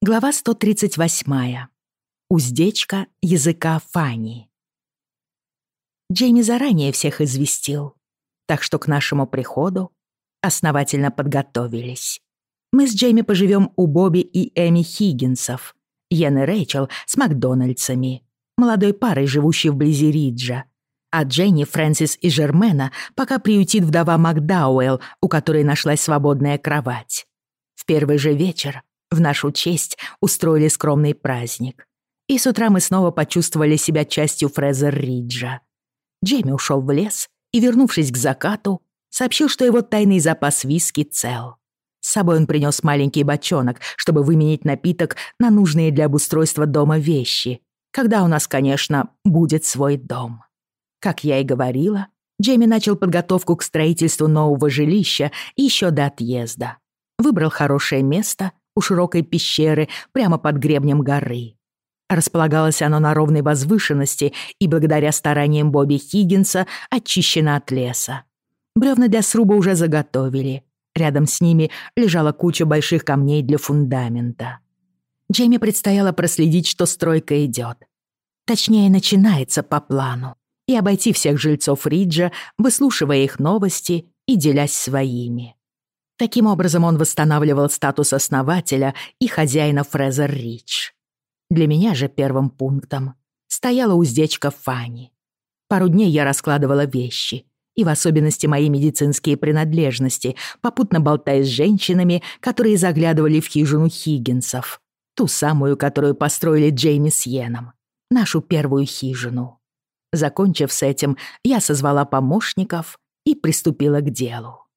Глава 138. Уздечка языка Фани. Джейми заранее всех известил, так что к нашему приходу основательно подготовились. Мы с Джейми поживем у Бобби и Эми Хиггинсов, Йен и Рэйчел с Макдональдсами, молодой парой, живущей вблизи Риджа, а Дженни, Фрэнсис и Жермена пока приютит вдова Макдауэлл, у которой нашлась свободная кровать. В первый же вечер в нашу честь устроили скромный праздник. И с утра мы снова почувствовали себя частью Фрезер-Риджа. Джейми ушел в лес и, вернувшись к закату, сообщил, что его тайный запас виски цел. С собой он принес маленький бочонок, чтобы выменить напиток на нужные для обустройства дома вещи, когда у нас, конечно, будет свой дом. Как я и говорила, Джейми начал подготовку к строительству нового жилища еще до отъезда. Выбрал хорошее место у широкой пещеры прямо под гребнем горы. Располагалось оно на ровной возвышенности и благодаря стараниям Бобби Хиггинса очищено от леса. Бревна для сруба уже заготовили. Рядом с ними лежала куча больших камней для фундамента. Джейми предстояло проследить, что стройка идет. Точнее, начинается по плану. И обойти всех жильцов Риджа, выслушивая их новости и делясь своими. Таким образом он восстанавливал статус основателя и хозяина Фрезер Рич. Для меня же первым пунктом стояла уздечка Фанни. Пару дней я раскладывала вещи, и в особенности мои медицинские принадлежности, попутно болтая с женщинами, которые заглядывали в хижину Хиггинсов, ту самую, которую построили Джейми с Йеном, нашу первую хижину. Закончив с этим, я созвала помощников и приступила к делу.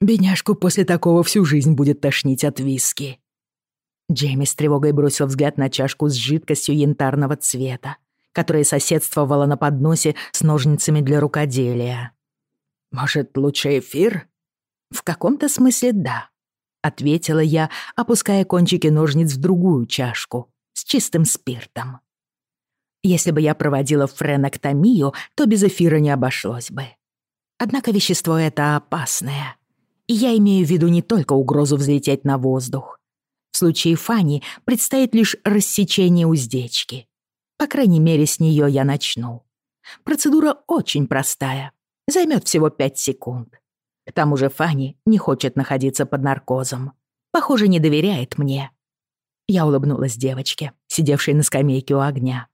Бедняжку после такого всю жизнь будет тошнить от виски. Джейми с тревогой бросил взгляд на чашку с жидкостью янтарного цвета, которая соседствовала на подносе с ножницами для рукоделия. «Может, лучше эфир?» «В каком-то смысле да», — ответила я, опуская кончики ножниц в другую чашку с чистым спиртом. Если бы я проводила френоктомию, то без эфира не обошлось бы. Однако вещество это опасное. И я имею в виду не только угрозу взлететь на воздух. В случае Фани предстоит лишь рассечение уздечки. По крайней мере, с нее я начну. Процедура очень простая. Займет всего пять секунд. К тому же Фани не хочет находиться под наркозом. Похоже, не доверяет мне. Я улыбнулась девочке, сидевшей на скамейке у огня.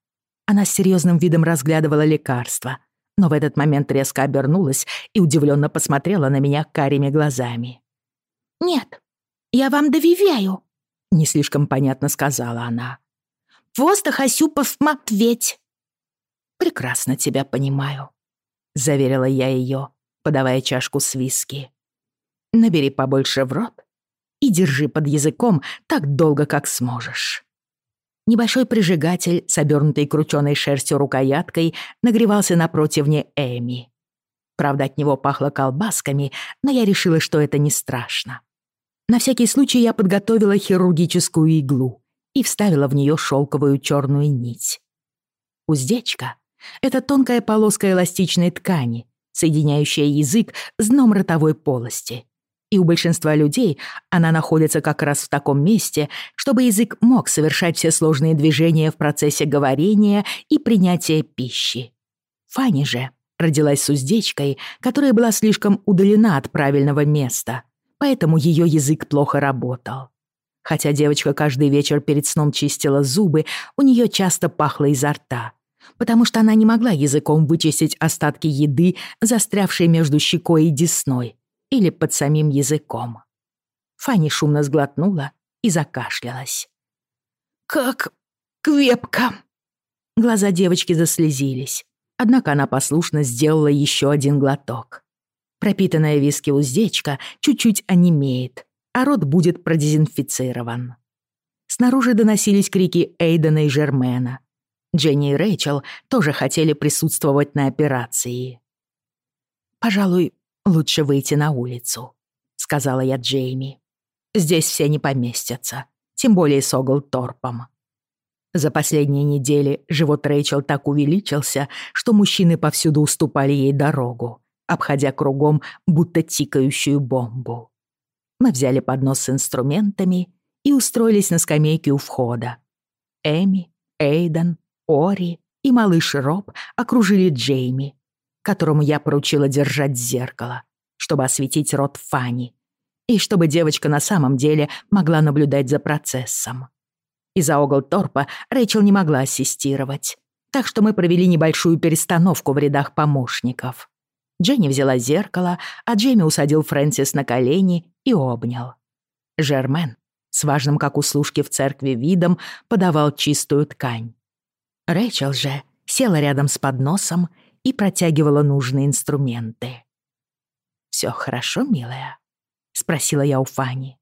Она с серьезным видом разглядывала лекарство, но в этот момент резко обернулась и удивленно посмотрела на меня карими глазами. «Нет, я вам доверяю», — не слишком понятно сказала она. «Просто хочу посмотреть». «Прекрасно тебя понимаю», — заверила я ее, подавая чашку с виски. «Набери побольше в рот и держи под языком так долго, как сможешь». Небольшой прижигатель с обернутой крученой шерстью рукояткой нагревался на противне Эми. Правда, от него пахло колбасками, но я решила, что это не страшно. На всякий случай я подготовила хирургическую иглу и вставила в нее шелковую черную нить. Уздечка — это тонкая полоска эластичной ткани, соединяющая язык с дном ротовой полости и у большинства людей она находится как раз в таком месте, чтобы язык мог совершать все сложные движения в процессе говорения и принятия пищи. Фанни же родилась с уздечкой, которая была слишком удалена от правильного места, поэтому ее язык плохо работал. Хотя девочка каждый вечер перед сном чистила зубы, у нее часто пахло изо рта, потому что она не могла языком вычистить остатки еды, застрявшие между щекой и десной, или под самим языком. Фанни шумно сглотнула и закашлялась. «Как крепко!» Глаза девочки заслезились, однако она послушно сделала еще один глоток. Пропитанная виски уздечка чуть-чуть онемеет, а рот будет продезинфицирован. Снаружи доносились крики Эйдена и Жермена. Дженни и Рэйчел тоже хотели присутствовать на операции. «Пожалуй, «Лучше выйти на улицу», — сказала я Джейми. «Здесь все не поместятся, тем более с Оглторпом». За последние недели живот Рэйчел так увеличился, что мужчины повсюду уступали ей дорогу, обходя кругом будто тикающую бомбу. Мы взяли поднос с инструментами и устроились на скамейке у входа. Эми, Эйден, Ори и малыш Роб окружили Джейми, которому я поручила держать зеркало, чтобы осветить рот Фанни, и чтобы девочка на самом деле могла наблюдать за процессом. Из-за Оглторпа Рэйчел не могла ассистировать, так что мы провели небольшую перестановку в рядах помощников. Дженни взяла зеркало, а Джейми усадил Фрэнсис на колени и обнял. Жермен, с важным, как у служки в церкви, видом, подавал чистую ткань. Рэйчел же села рядом с подносом и протягивала нужные инструменты. «Всё хорошо, милая?» — спросила я у Фани.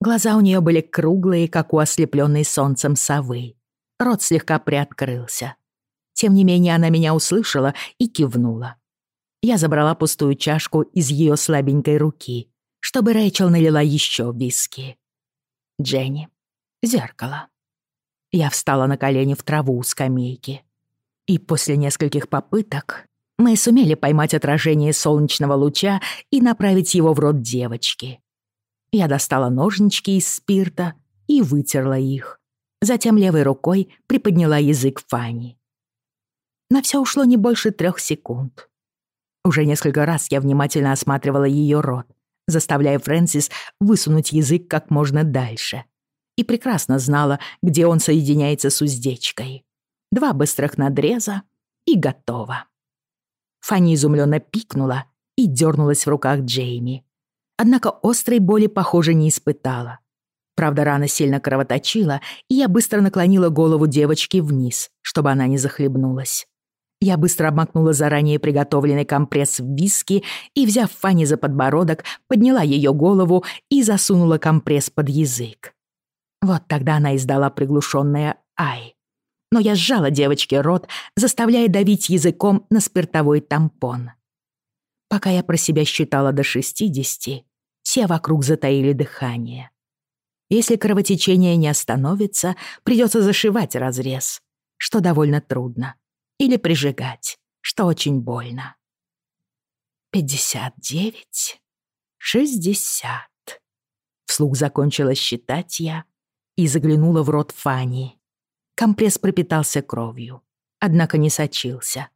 Глаза у неё были круглые, как у ослеплённой солнцем совы. Рот слегка приоткрылся. Тем не менее, она меня услышала и кивнула. Я забрала пустую чашку из её слабенькой руки, чтобы Рэйчел налила ещё виски. Дженни. Зеркало. Я встала на колени в траву у скамейки. И после нескольких попыток мы сумели поймать отражение солнечного луча и направить его в рот девочки. Я достала ножнички из спирта и вытерла их. Затем левой рукой приподняла язык Фанни. На все ушло не больше трех секунд. Уже несколько раз я внимательно осматривала ее рот, заставляя Фрэнсис высунуть язык как можно дальше. И прекрасно знала, где он соединяется с уздечкой два быстрых надреза и готово. Фанни изумленно пикнула и дернулась в руках Джейми. Однако острой боли, похоже, не испытала. Правда, рана сильно кровоточила, и я быстро наклонила голову девочки вниз, чтобы она не захлебнулась. Я быстро обмакнула заранее приготовленный компресс в виски и, взяв Фанни за подбородок, подняла ее голову и засунула компресс под язык. Вот тогда она издала приглушенное «Ай» но я сжала девочке рот, заставляя давить языком на спиртовой тампон. Пока я про себя считала до 60, все вокруг затаили дыхание. Если кровотечение не остановится, придется зашивать разрез, что довольно трудно, или прижигать, что очень больно. «Пятьдесят девять, шестьдесят». Вслух закончила считать я и заглянула в рот Фани. Компресс пропитался кровью, однако не сочился.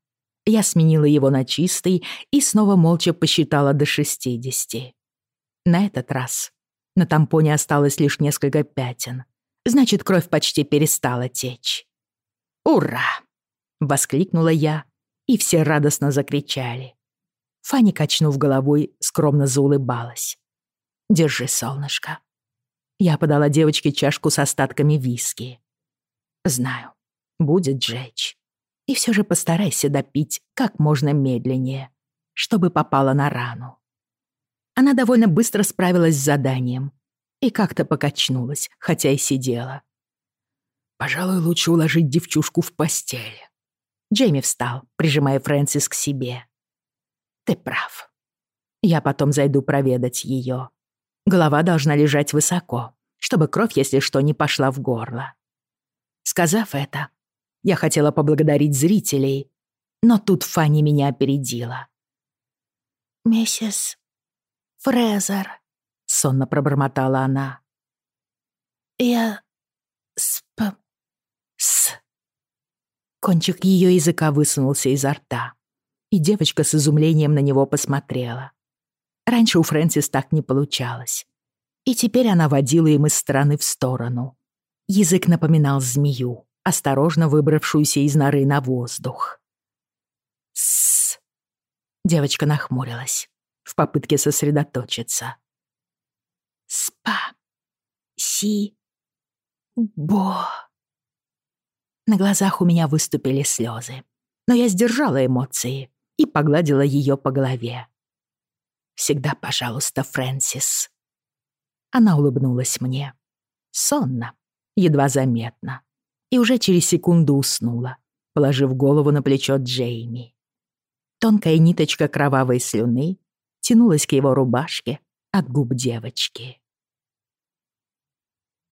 Я сменила его на чистый и снова молча посчитала до шестидесяти. На этот раз на тампоне осталось лишь несколько пятен. Значит, кровь почти перестала течь. «Ура!» — воскликнула я, и все радостно закричали. Фанни, качнув головой, скромно заулыбалась. «Держи, солнышко». Я подала девочке чашку с остатками виски. Знаю, будет жечь. И все же постарайся допить как можно медленнее, чтобы попала на рану. Она довольно быстро справилась с заданием и как-то покачнулась, хотя и сидела. Пожалуй, лучше уложить девчушку в постель. Джейми встал, прижимая Фрэнсис к себе. Ты прав. Я потом зайду проведать ее. Голова должна лежать высоко, чтобы кровь, если что, не пошла в горло. Сказав это, я хотела поблагодарить зрителей, но тут Фанни меня опередила. «Миссис Фрезер», — сонно пробормотала она. «Я сп... с...» Кончик ее языка высунулся изо рта, и девочка с изумлением на него посмотрела. Раньше у Фрэнсис так не получалось, и теперь она водила им из стороны в сторону, Язык напоминал змею, осторожно выбравшуюся из норы на воздух. «С...» Девочка нахмурилась в попытке сосредоточиться. «Спа... Си... Бо...» На глазах у меня выступили слезы, но я сдержала эмоции и погладила ее по голове. «Всегда, пожалуйста, Фрэнсис». Она улыбнулась мне. Сонно, едва заметно, и уже через секунду уснула, положив голову на плечо Джейми. Тонкая ниточка кровавой слюны тянулась к его рубашке от губ девочки.